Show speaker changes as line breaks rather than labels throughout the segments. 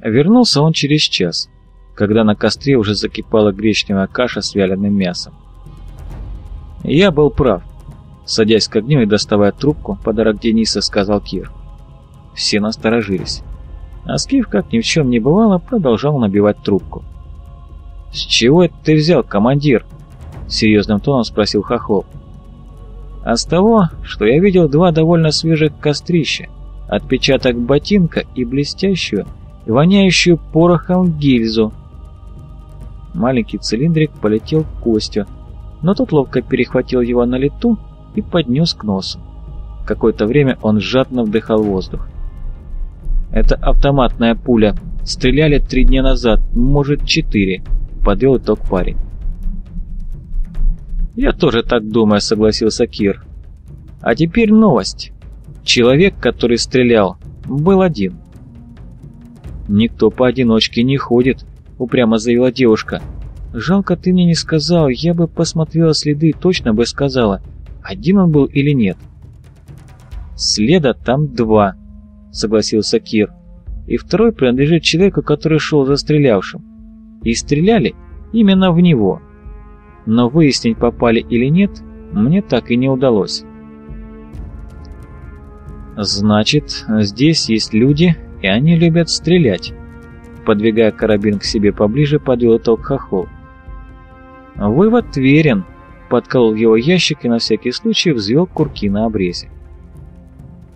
Вернулся он через час, когда на костре уже закипала гречневая каша с вяленым мясом. «Я был прав», — садясь к огню и доставая трубку, подарок Дениса сказал Кир. Все насторожились. А Скиф, как ни в чем не бывало, продолжал набивать трубку. «С чего это ты взял, командир?» — серьезным тоном спросил Хохол. «А с того, что я видел два довольно свежих кострища, отпечаток ботинка и блестящую, воняющую порохом гильзу». Маленький цилиндрик полетел к Костю, но тот ловко перехватил его на лету и поднес к носу. Какое-то время он жадно вдыхал воздух. «Это автоматная пуля. Стреляли три дня назад, может, четыре», — подвел итог парень. «Я тоже так думаю», — согласился Кир. «А теперь новость. Человек, который стрелял, был один». «Никто поодиночке не ходит», — упрямо заявила девушка. «Жалко, ты мне не сказал, я бы посмотрела следы, точно бы сказала, один он был или нет». «Следа там два», — согласился Кир. «И второй принадлежит человеку, который шел за стрелявшим. И стреляли именно в него. Но выяснить, попали или нет, мне так и не удалось». «Значит, здесь есть люди, и они любят стрелять», подвигая карабин к себе поближе, подвел итог хохол. «Вывод верен», — подколол его ящик и на всякий случай взвел курки на обрезе.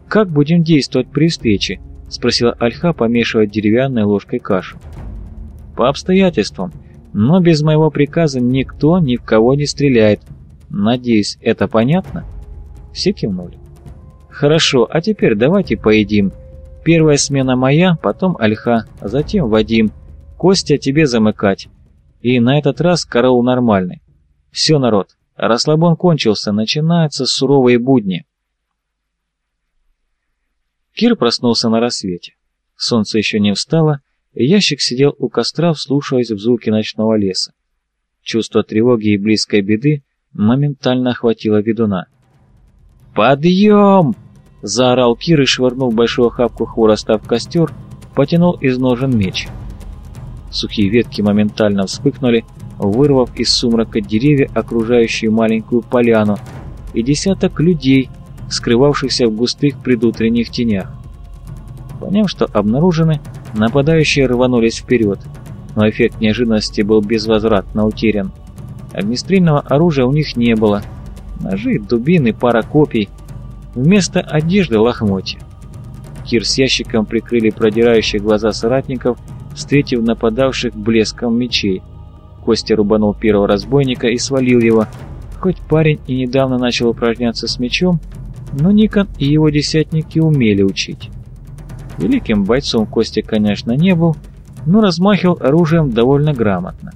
«Как будем действовать при встрече?» — спросила Альха, помешивая деревянной ложкой кашу. «По обстоятельствам, но без моего приказа никто ни в кого не стреляет. Надеюсь, это понятно?» Все кивнули. «Хорошо, а теперь давайте поедим. Первая смена моя, потом Альха, а затем Вадим. Костя, тебе замыкать. И на этот раз караул нормальный. Все, народ, расслабон кончился, начинаются суровые будни». Кир проснулся на рассвете. Солнце еще не встало, и ящик сидел у костра, вслушиваясь в звуки ночного леса. Чувство тревоги и близкой беды моментально охватило ведуна. «Подъем!» — заорал Кир и, швырнув большую охапку хвороста в костер, потянул из ножен меч. Сухие ветки моментально вспыхнули, вырвав из сумрака деревья, окружающие маленькую поляну, и десяток людей, скрывавшихся в густых предутренних тенях. Поняв, что обнаружены, нападающие рванулись вперед, но эффект неожиданности был безвозвратно утерян. Огнестрельного оружия у них не было. Ножи, дубины, пара копий. Вместо одежды лохмотья. Кир с ящиком прикрыли продирающие глаза соратников, встретив нападавших блеском мечей. Костя рубанул первого разбойника и свалил его. Хоть парень и недавно начал упражняться с мечом, но Никон и его десятники умели учить. Великим бойцом Костя, конечно, не был, но размахивал оружием довольно грамотно.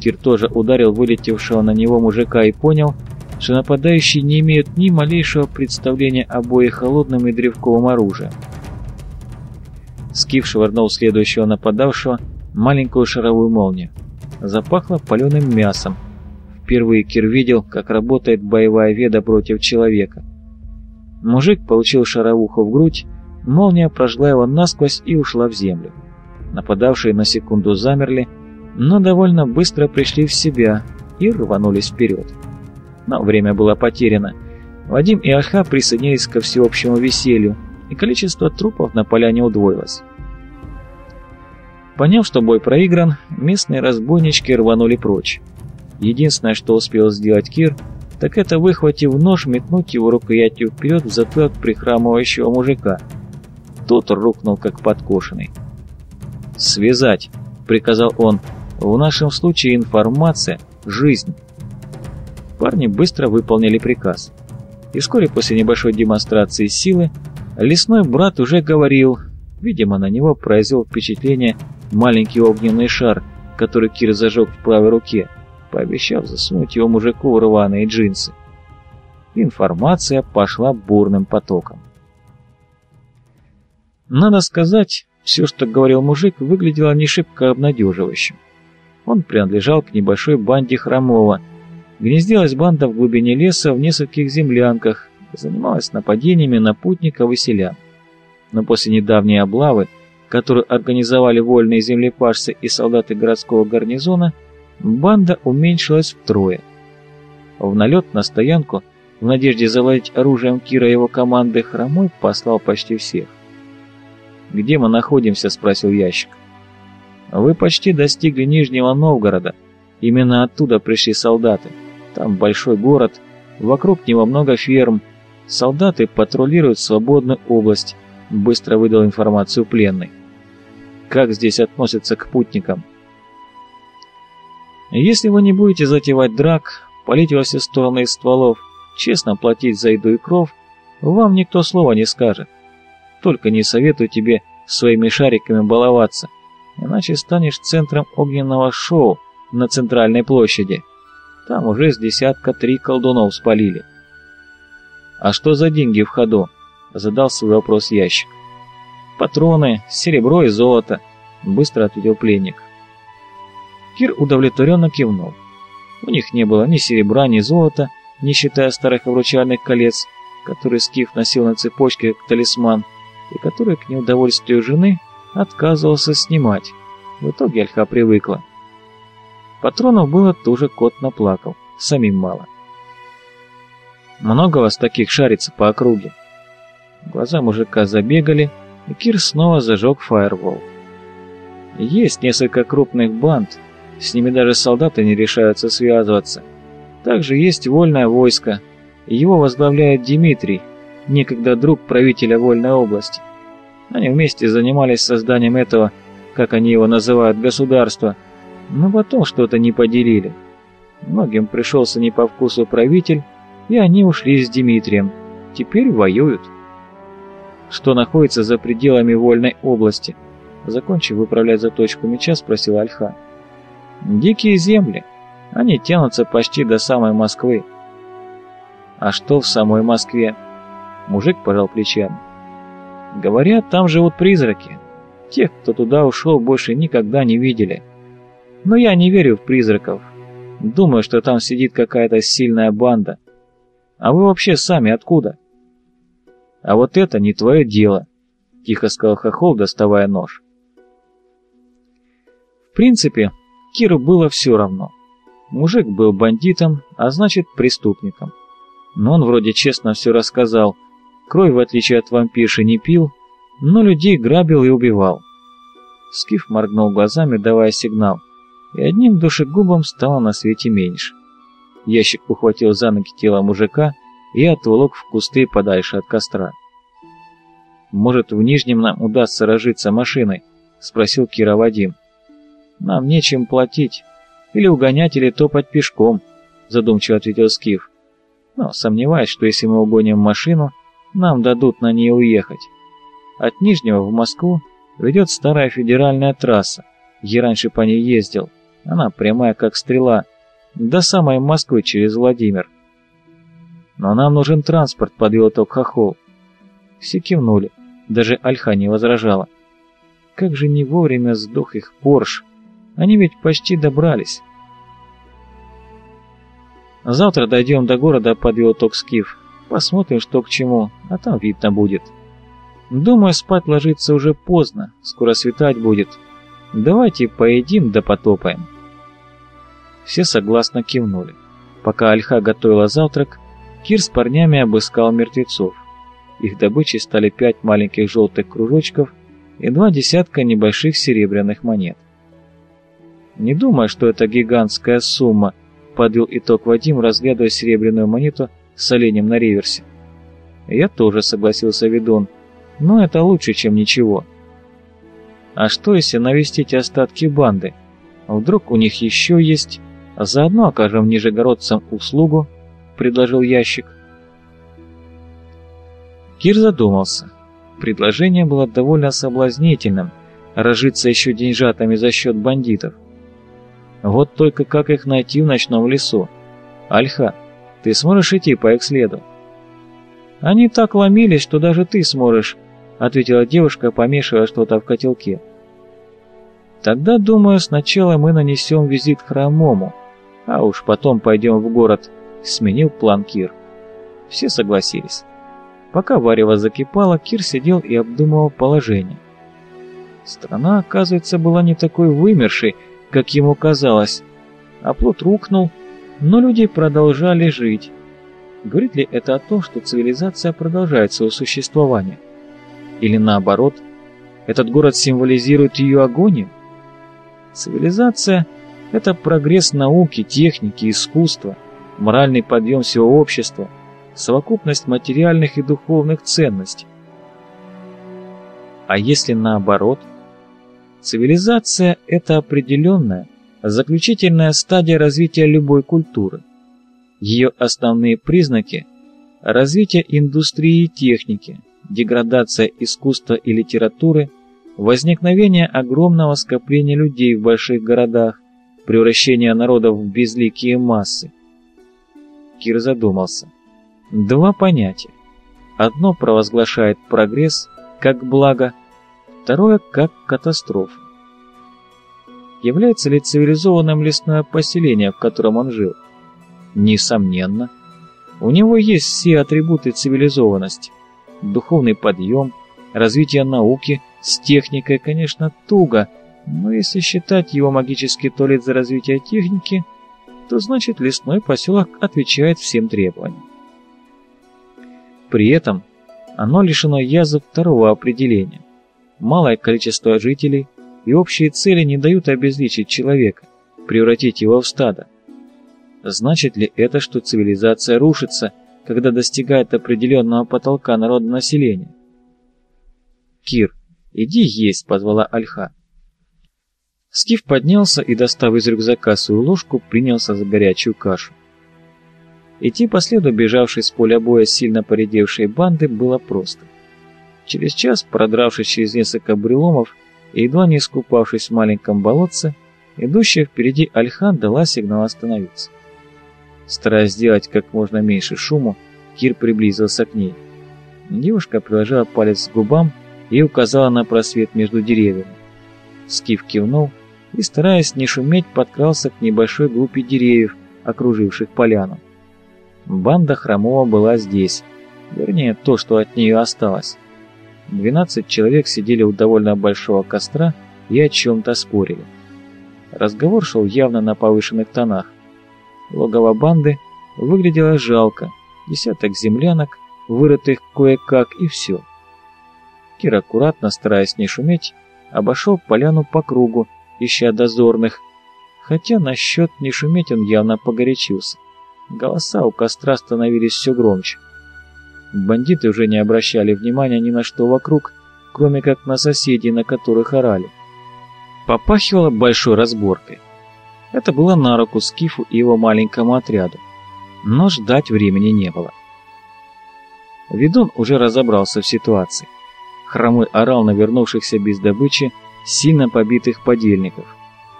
Кир тоже ударил вылетевшего на него мужика и понял, что нападающие не имеют ни малейшего представления о бое холодным и древковым оружием. Скиф швырнул следующего нападавшего маленькую шаровую молнию. Запахло паленым мясом. Впервые Кир видел, как работает боевая веда против человека – Мужик получил шаровуху в грудь, молния прожгла его насквозь и ушла в землю. Нападавшие на секунду замерли, но довольно быстро пришли в себя и рванулись вперед. Но время было потеряно. Вадим и Аха присоединились ко всеобщему веселью, и количество трупов на поляне удвоилось. Поняв, что бой проигран, местные разбойнички рванули прочь. Единственное, что успел сделать Кир – так это, выхватив нож, метнуть его рукоятью вперед в затылок прихрамывающего мужика. Тот рухнул, как подкошенный. «Связать!» — приказал он. «В нашем случае информация — жизнь». Парни быстро выполнили приказ. И вскоре после небольшой демонстрации силы лесной брат уже говорил, видимо, на него произвел впечатление маленький огненный шар, который Кир зажег в правой руке пообещав засунуть его мужику в рваные джинсы. Информация пошла бурным потоком. Надо сказать, все, что говорил мужик, выглядело не шибко обнадеживающим. Он принадлежал к небольшой банде Хромова. Гнездилась банда в глубине леса в нескольких землянках, занималась нападениями на путников и селян. Но после недавней облавы которую организовали вольные землепашцы и солдаты городского гарнизона, банда уменьшилась втрое. В налет на стоянку, в надежде завладеть оружием Кира и его команды, Хромой послал почти всех. «Где мы находимся?» – спросил ящик. «Вы почти достигли Нижнего Новгорода. Именно оттуда пришли солдаты. Там большой город, вокруг него много ферм. Солдаты патрулируют свободную область», – быстро выдал информацию пленный. «Как здесь относятся к путникам?» «Если вы не будете затевать драк, палить во все стороны из стволов, честно платить за еду и кров, вам никто слова не скажет. Только не советую тебе своими шариками баловаться, иначе станешь центром огненного шоу на центральной площади. Там уже с десятка три колдунов спалили. «А что за деньги в ходу?» — задал свой вопрос ящик. «Патроны, серебро и золото», — быстро ответил пленник. Кир удовлетворенно кивнул. У них не было ни серебра, ни золота, не считая старых обручальных колец, которые Скиф носил на цепочке как талисман, и который к неудовольствию жены отказывался снимать. В итоге Альха привыкла. Патронов было тоже кот наплакал, самим мало. Много вас таких шарится по округе? Глаза мужика забегали, и Кир снова зажег фаервол. Есть несколько крупных банд, с ними даже солдаты не решаются связываться. Также есть вольное войско, его возглавляет Дмитрий, некогда друг правителя Вольной области. Они вместе занимались созданием этого, как они его называют, государства, но потом что-то не поделили. Многим пришелся не по вкусу правитель, и они ушли с Дмитрием. Теперь воюют. Что находится за пределами Вольной области? Закончив выправлять заточку меча, спросил Альха. Дикие земли. Они тянутся почти до самой Москвы. А что в самой Москве? Мужик пожал плечами. Говорят, там живут призраки. Тех, кто туда ушел, больше никогда не видели. Но я не верю в призраков. Думаю, что там сидит какая-то сильная банда. А вы вообще сами откуда? А вот это не твое дело, тихо сказал Хохол, доставая нож. В принципе, Киру было все равно. Мужик был бандитом, а значит преступником. Но он вроде честно все рассказал – Кровь, в отличие от вампирши, не пил, но людей грабил и убивал. Скиф моргнул глазами, давая сигнал, и одним душегубом стало на свете меньше. Ящик ухватил за ноги тело мужика и отволок в кусты подальше от костра. «Может, в Нижнем нам удастся разжиться машиной?» — спросил Кира Вадим. «Нам нечем платить. Или угонять, или топать пешком», — задумчиво ответил Скиф. «Но сомневаюсь, что если мы угоним машину, нам дадут на ней уехать. От Нижнего в Москву ведет старая федеральная трасса. Я раньше по ней ездил. Она прямая, как стрела. До самой Москвы через Владимир. Но нам нужен транспорт, подвел итог Хохол. Все кивнули. Даже Альха не возражала. Как же не вовремя сдох их Порш. Они ведь почти добрались. Завтра дойдем до города, подвел итог Скиф. Посмотрим, что к чему, а там видно будет. Думаю, спать ложиться уже поздно, скоро светать будет. Давайте поедим да потопаем. Все согласно кивнули. Пока Альха готовила завтрак, Кир с парнями обыскал мертвецов. Их добычей стали пять маленьких желтых кружочков и два десятка небольших серебряных монет. «Не думаю, что это гигантская сумма», — подвел итог Вадим, разглядывая серебряную монету с оленем на реверсе. Я тоже согласился Видон, но это лучше, чем ничего. А что, если навестить остатки банды? Вдруг у них еще есть, заодно окажем нижегородцам услугу, предложил ящик. Кир задумался. Предложение было довольно соблазнительным, разжиться еще деньжатами за счет бандитов. Вот только как их найти в ночном лесу? Альха, ты сможешь идти по их следу?» «Они так ломились, что даже ты сможешь», — ответила девушка, помешивая что-то в котелке. «Тогда, думаю, сначала мы нанесем визит хромому, а уж потом пойдем в город», — сменил план Кир. Все согласились. Пока варево закипало, Кир сидел и обдумывал положение. Страна, оказывается, была не такой вымершей, как ему казалось. Оплот рухнул, но люди продолжали жить. Говорит ли это о том, что цивилизация продолжает свое существование? Или наоборот, этот город символизирует ее агонию? Цивилизация – это прогресс науки, техники, искусства, моральный подъем всего общества, совокупность материальных и духовных ценностей. А если наоборот? Цивилизация – это определенная, заключительная стадия развития любой культуры. Ее основные признаки – развитие индустрии и техники, деградация искусства и литературы, возникновение огромного скопления людей в больших городах, превращение народов в безликие массы. Кир задумался. Два понятия. Одно провозглашает прогресс как благо, второе как катастрофу. Является ли цивилизованным лесное поселение, в котором он жил? Несомненно. У него есть все атрибуты цивилизованности. Духовный подъем, развитие науки, с техникой, конечно, туго, но если считать его магический туалет за развитие техники, то значит лесной поселок отвечает всем требованиям. При этом оно лишено язв второго определения. Малое количество жителей и общие цели не дают обезличить человека, превратить его в стадо. Значит ли это, что цивилизация рушится, когда достигает определенного потолка народонаселения? Кир, «Иди есть», — позвала Альха. Скиф поднялся и, достав из рюкзака свою ложку, принялся за горячую кашу. Идти по следу бежавшей с поля боя сильно поредевшей банды было просто. Через час, продравшись через несколько бреломов и едва не искупавшись в маленьком болотце, идущая впереди Альхан дала сигнал остановиться. Стараясь сделать как можно меньше шуму, Кир приблизился к ней. Девушка приложила палец к губам и указала на просвет между деревьями. Скиф кивнул и, стараясь не шуметь, подкрался к небольшой группе деревьев, окруживших поляну. Банда Хромова была здесь, вернее, то, что от нее осталось. Двенадцать человек сидели у довольно большого костра и о чем-то спорили. Разговор шел явно на повышенных тонах. Логово банды выглядело жалко, десяток землянок, вырытых кое-как, и все. Кир аккуратно, стараясь не шуметь, обошел поляну по кругу, ища дозорных, хотя насчет не шуметь он явно погорячился. Голоса у костра становились все громче. Бандиты уже не обращали внимания ни на что вокруг, кроме как на соседей, на которых орали. Попахивало большой разборкой. Это было на руку Скифу и его маленькому отряду, но ждать времени не было. Ведун уже разобрался в ситуации. Хромой орал на вернувшихся без добычи сильно побитых подельников.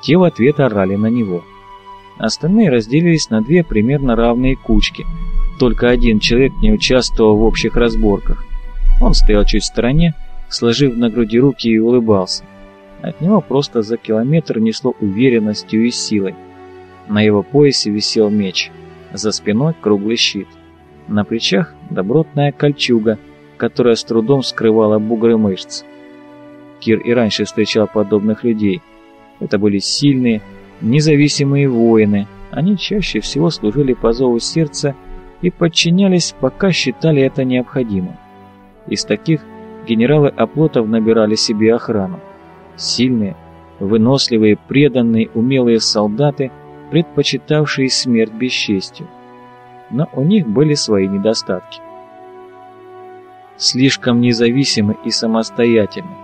Те в ответ орали на него. Остальные разделились на две примерно равные кучки. Только один человек не участвовал в общих разборках. Он стоял чуть в стороне, сложив на груди руки и улыбался. От него просто за километр несло уверенностью и силой. На его поясе висел меч, за спиной круглый щит. На плечах добротная кольчуга, которая с трудом скрывала бугры мышц. Кир и раньше встречал подобных людей. Это были сильные, независимые воины. Они чаще всего служили по зову сердца и подчинялись, пока считали это необходимым. Из таких генералы оплотов набирали себе охрану. Сильные, выносливые, преданные, умелые солдаты, предпочитавшие смерть бесчестью. Но у них были свои недостатки слишком независимы и самостоятельны,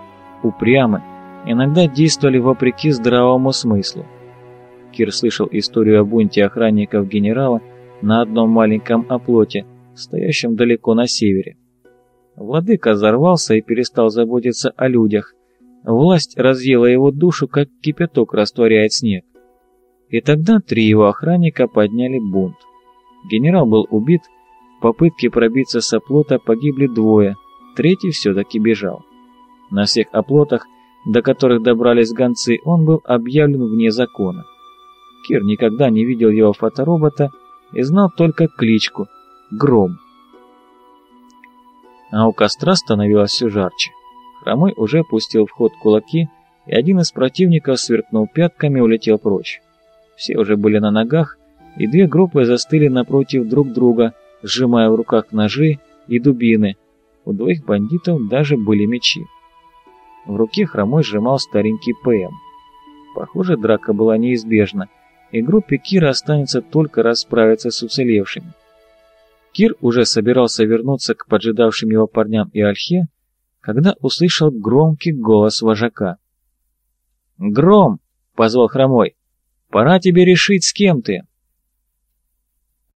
упрямы, иногда действовали вопреки здравому смыслу. Кир слышал историю о бунте охранников генерала на одном маленьком оплоте, стоящем далеко на севере. Владыка взорвался и перестал заботиться о людях. Власть разъела его душу, как кипяток растворяет снег. И тогда три его охранника подняли бунт. Генерал был убит, попытке пробиться с оплота погибли двое, третий все-таки бежал. На всех оплотах, до которых добрались гонцы, он был объявлен вне закона. Кир никогда не видел его фоторобота и знал только кличку — Гром. А у костра становилось все жарче. Хромой уже пустил в ход кулаки, и один из противников, сверкнул пятками, улетел прочь. Все уже были на ногах, и две группы застыли напротив друг друга, сжимая в руках ножи и дубины. У двоих бандитов даже были мечи. В руке Хромой сжимал старенький ПМ. Похоже, драка была неизбежна, и группе Кира останется только расправиться с уцелевшими. Кир уже собирался вернуться к поджидавшим его парням и Альхе, когда услышал громкий голос вожака. «Гром!» — позвал Хромой. «Пора тебе решить, с кем ты!»